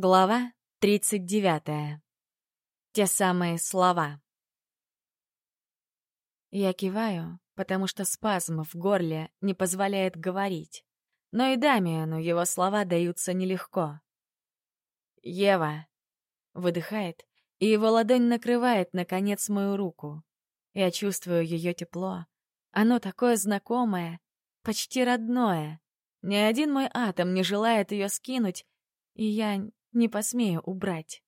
Глава 39. Те самые слова. Я киваю, потому что спазм в горле не позволяет говорить. Но и Дамиану его слова даются нелегко. «Ева!» — выдыхает, и его ладонь накрывает, наконец, мою руку. Я чувствую ее тепло. Оно такое знакомое, почти родное. Ни один мой атом не желает ее скинуть, и я не посмею убрать.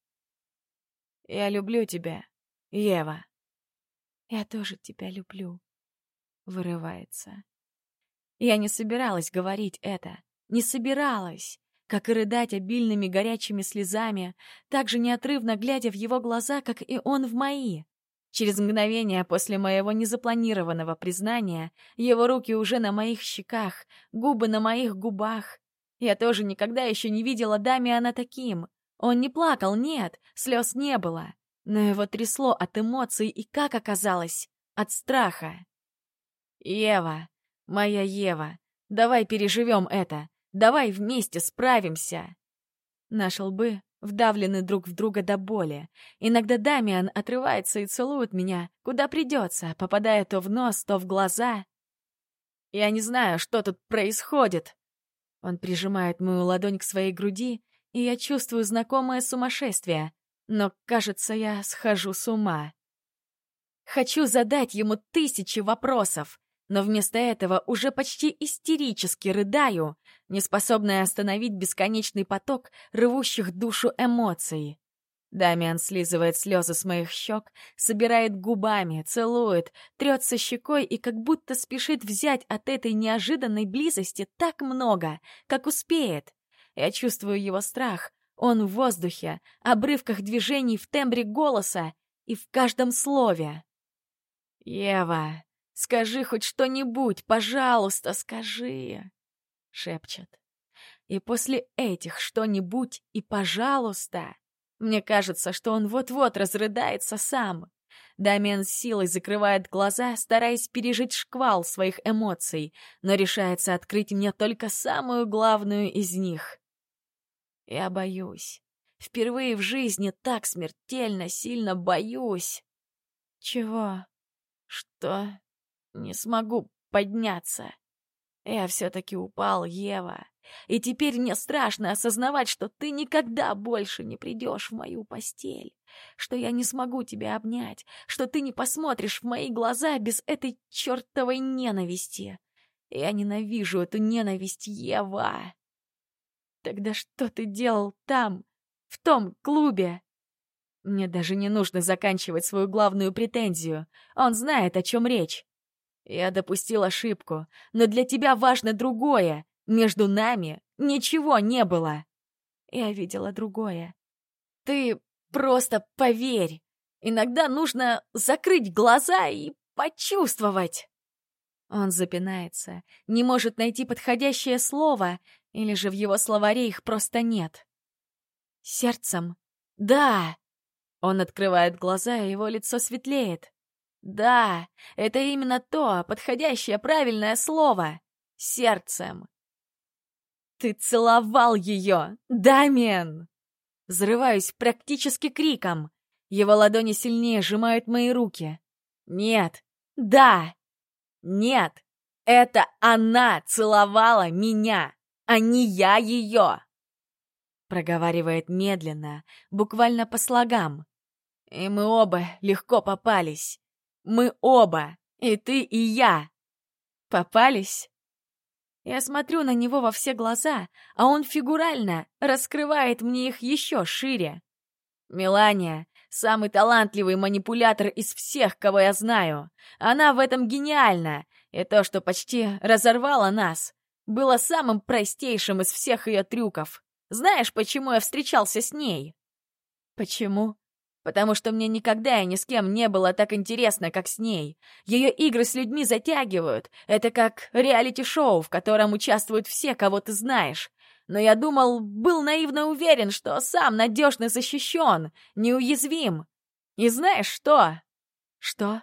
Я люблю тебя, Ева. Я тоже тебя люблю. Вырывается. Я не собиралась говорить это. Не собиралась. Как и рыдать обильными горячими слезами, так же неотрывно глядя в его глаза, как и он в мои. Через мгновение после моего незапланированного признания его руки уже на моих щеках, губы на моих губах, я тоже никогда еще не видела Дамиана таким. Он не плакал, нет, слез не было. Но его трясло от эмоций и, как оказалось, от страха. «Ева, моя Ева, давай переживем это. Давай вместе справимся». Наши лбы вдавлены друг в друга до боли. Иногда Дамиан отрывается и целует меня, куда придется, попадая то в нос, то в глаза. «Я не знаю, что тут происходит», он прижимает мою ладонь к своей груди, и я чувствую знакомое сумасшествие, но, кажется, я схожу с ума. Хочу задать ему тысячи вопросов, но вместо этого уже почти истерически рыдаю, неспособная остановить бесконечный поток рвущих душу эмоций. Дамиан слизывает слезы с моих щек, собирает губами, целует, трется щекой и как будто спешит взять от этой неожиданной близости так много, как успеет. Я чувствую его страх. Он в воздухе, обрывках движений в тембре голоса и в каждом слове. «Ева, скажи хоть что-нибудь, пожалуйста, скажи!» — шепчет. И после этих «что-нибудь» и «пожалуйста» Мне кажется, что он вот-вот разрыдается сам. Дамиан с силой закрывает глаза, стараясь пережить шквал своих эмоций, но решается открыть мне только самую главную из них. Я боюсь. Впервые в жизни так смертельно сильно боюсь. Чего? Что? Не смогу подняться. Я все-таки упал, Ева. И теперь мне страшно осознавать, что ты никогда больше не придешь в мою постель, что я не смогу тебя обнять, что ты не посмотришь в мои глаза без этой чертовой ненависти. Я ненавижу эту ненависть, Ева. Тогда что ты делал там, в том клубе? Мне даже не нужно заканчивать свою главную претензию. Он знает, о чем речь. Я допустил ошибку, но для тебя важно другое. Между нами ничего не было. Я видела другое. Ты просто поверь. Иногда нужно закрыть глаза и почувствовать. Он запинается, не может найти подходящее слово, или же в его словаре их просто нет. Сердцем? Да. Он открывает глаза, и его лицо светлеет. Да, это именно то подходящее правильное слово. Сердцем. «Ты целовал ее, Дамиан!» Взрываюсь практически криком. Его ладони сильнее сжимают мои руки. «Нет! Да! Нет! Это она целовала меня, а не я ее!» Проговаривает медленно, буквально по слогам. И мы оба легко попались. Мы оба, и ты, и я. Попались? Я смотрю на него во все глаза, а он фигурально раскрывает мне их еще шире. Мелания — самый талантливый манипулятор из всех, кого я знаю. Она в этом гениальна, и то, что почти разорвало нас, было самым простейшим из всех ее трюков. Знаешь, почему я встречался с ней? Почему? Потому что мне никогда и ни с кем не было так интересно, как с ней. Ее игры с людьми затягивают. Это как реалити-шоу, в котором участвуют все, кого ты знаешь. Но я думал, был наивно уверен, что сам надежно защищен, неуязвим. И знаешь что? Что?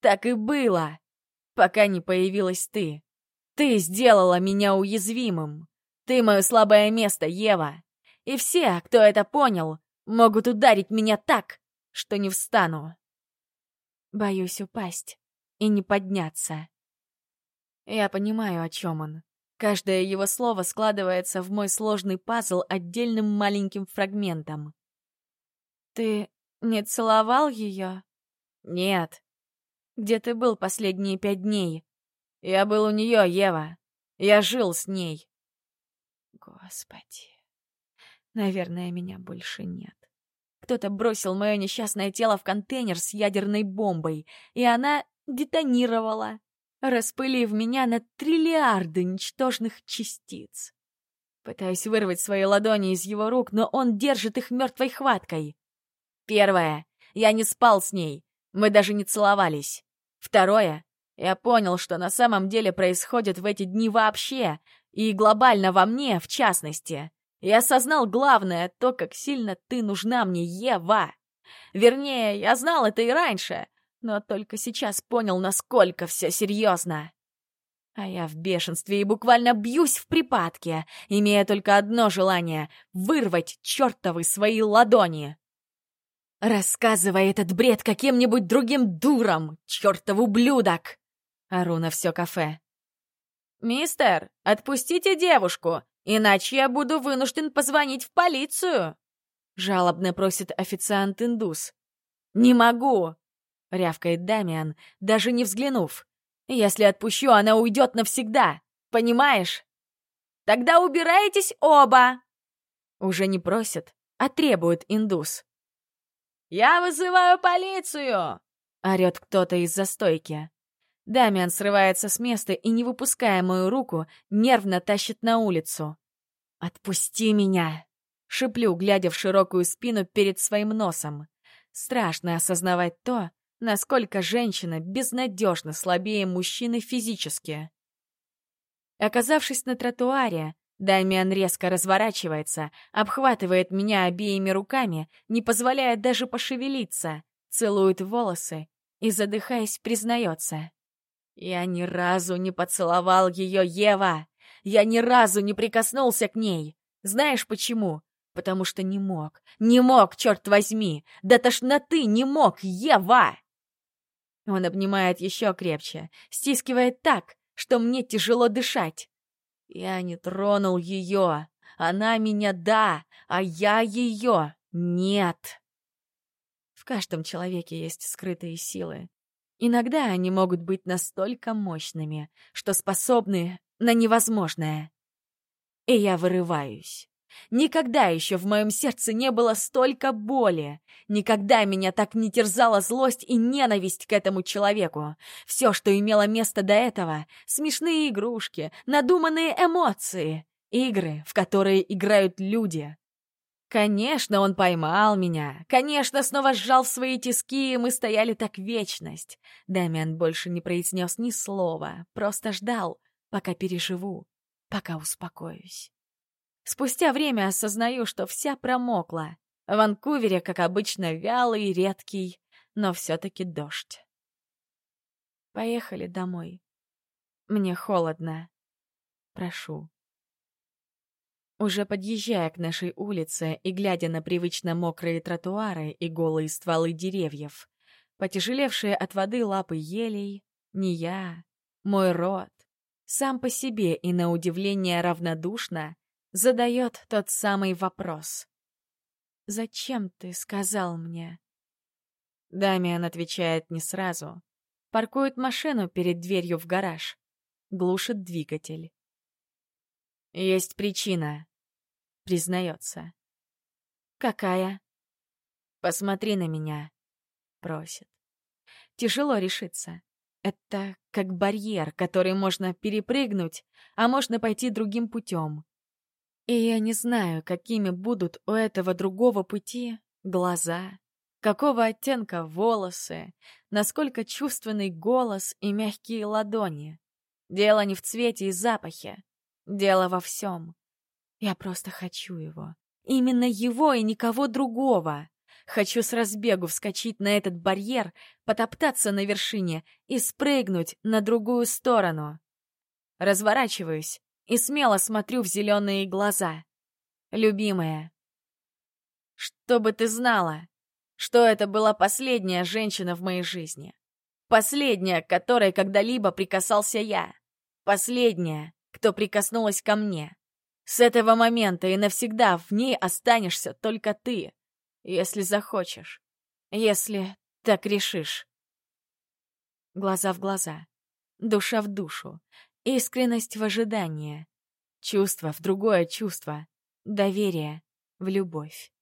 Так и было. Пока не появилась ты. Ты сделала меня уязвимым. Ты мое слабое место, Ева. И все, кто это понял, могут ударить меня так, что не встану. Боюсь упасть и не подняться. Я понимаю, о чем он. Каждое его слово складывается в мой сложный пазл отдельным маленьким фрагментом. «Ты не целовал ее?» «Нет». «Где ты был последние пять дней?» «Я был у нее, Ева. Я жил с ней». Господи. Наверное, меня больше нет. Кто-то бросил мое несчастное тело в контейнер с ядерной бомбой, и она детонировала, распылив меня на триллиарды ничтожных частиц. Пытаюсь вырвать свои ладони из его рук, но он держит их мертвой хваткой. Первое. Я не спал с ней. Мы даже не целовались. Второе. Я понял, что на самом деле происходит в эти дни вообще, и глобально во мне, в частности. Я осознал главное, то, как сильно ты нужна мне, Ева. Вернее, я знал это и раньше, но только сейчас понял, насколько все серьезно. А я в бешенстве и буквально бьюсь в припадке, имея только одно желание — вырвать чертовы свои ладони. Рассказывай этот бред каким-нибудь другим дурам, чертов ублюдок! Ору на все кафе. «Мистер, отпустите девушку, иначе я буду вынужден позвонить в полицию!» Жалобно просит официант-индус. «Не могу!» — рявкает Дамиан, даже не взглянув. «Если отпущу, она уйдет навсегда, понимаешь?» «Тогда убирайтесь оба!» Уже не просит, а требует индус. «Я вызываю полицию!» — орёт кто-то из застойки. Дамиан срывается с места и, не выпуская мою руку, нервно тащит на улицу. «Отпусти меня!» — шиплю, глядя в широкую спину перед своим носом. Страшно осознавать то, насколько женщина безнадежно слабее мужчины физически. Оказавшись на тротуаре, Дамиан резко разворачивается, обхватывает меня обеими руками, не позволяя даже пошевелиться, целует волосы и, задыхаясь, признается. «Я ни разу не поцеловал ее, Ева! Я ни разу не прикоснулся к ней! Знаешь почему? Потому что не мог, не мог, черт возьми! До тошноты не мог, Ева!» Он обнимает еще крепче, стискивает так, что мне тяжело дышать. Я не тронул ее. Она меня да, а я ее нет. В каждом человеке есть скрытые силы. Иногда они могут быть настолько мощными, что способны на невозможное. И я вырываюсь. Никогда еще в моем сердце не было столько боли. Никогда меня так не терзала злость и ненависть к этому человеку. Все, что имело место до этого — смешные игрушки, надуманные эмоции, игры, в которые играют люди. Конечно, он поймал меня. Конечно, снова сжал в свои тиски, и мы стояли так вечность. Дамиан больше не произнес ни слова, просто ждал, пока переживу, пока успокоюсь. Спустя время осознаю, что вся промокла. В Ванкувере, как обычно, вялый, редкий, но все-таки дождь. Поехали домой. Мне холодно. Прошу. Уже подъезжая к нашей улице и глядя на привычно мокрые тротуары и голые стволы деревьев, потяжелевшие от воды лапы елей, не я, мой род, сам по себе и на удивление равнодушно, задает тот самый вопрос. «Зачем ты сказал мне?» Дамиан отвечает не сразу. Паркует машину перед дверью в гараж. Глушит двигатель. «Есть причина», — признается. «Какая?» «Посмотри на меня», — просит. Тяжело решиться. Это как барьер, который можно перепрыгнуть, а можно пойти другим путем. И я не знаю, какими будут у этого другого пути глаза, какого оттенка волосы, насколько чувственный голос и мягкие ладони. Дело не в цвете и запахе, дело во всем. Я просто хочу его. Именно его и никого другого. Хочу с разбегу вскочить на этот барьер, потоптаться на вершине и спрыгнуть на другую сторону. Разворачиваюсь и смело смотрю в зеленые глаза. «Любимая, то бы ты знала, что это была последняя женщина в моей жизни. Последняя, к которой когда-либо прикасался я. Последняя, кто прикоснулась ко мне. С этого момента и навсегда в ней останешься только ты, если захочешь, если так решишь. Глаза в глаза, душа в душу, искренность в ожидании, чувство в другое чувство, доверие в любовь.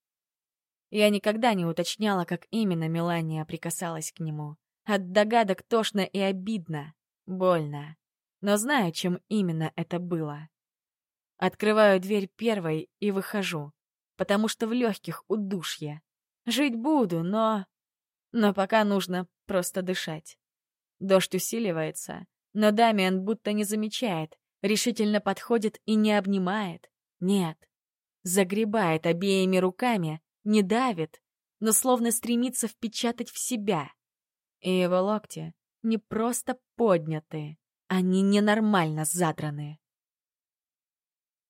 Я никогда не уточняла, как именно Мелания прикасалась к нему. От догадок тошно и обидно, больно. Но знаю, чем именно это было. Открываю дверь первой и выхожу, потому что в легких удушье. Жить буду, но... Но пока нужно просто дышать. Дождь усиливается, но Дамиан будто не замечает, решительно подходит и не обнимает. Нет. Загребает обеими руками, не давит, но словно стремится впечатать в себя. И его локти не просто подняты, они ненормально задраны.